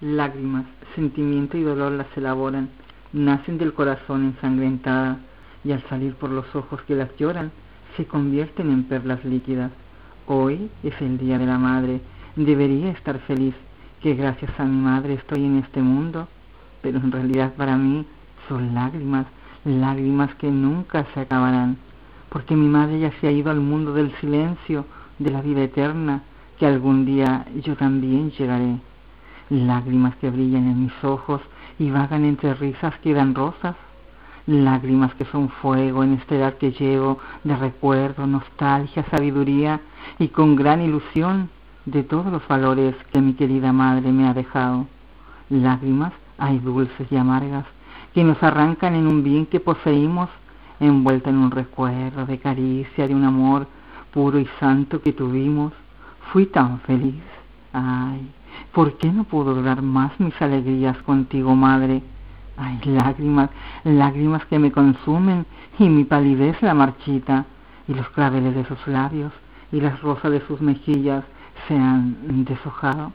Lágrimas, sentimiento y dolor las elaboran, nacen del corazón ensangrentada y al salir por los ojos que las lloran, se convierten en perlas líquidas. Hoy es el Día de la Madre, debería estar feliz que gracias a mi madre estoy en este mundo, pero en realidad para mí son lágrimas, lágrimas que nunca se acabarán, porque mi madre ya se ha ido al mundo del silencio, de la vida eterna, que algún día yo también llegaré. Lágrimas que brillan en mis ojos y vagan entre risas que dan rosas. Lágrimas que son fuego en esta edad que llevo de recuerdo, nostalgia, sabiduría y con gran ilusión de todos los valores que mi querida madre me ha dejado. Lágrimas hay dulces y amargas que nos arrancan en un bien que poseímos, envuelta en un recuerdo de caricia, de un amor puro y santo que tuvimos. Fui tan feliz. Ay, ¿por qué no puedo durar más mis alegrías contigo, madre? Ay, lágrimas, lágrimas que me consumen y mi palidez la marchita y los claveles de sus labios y las rosas de sus mejillas se han deshojado.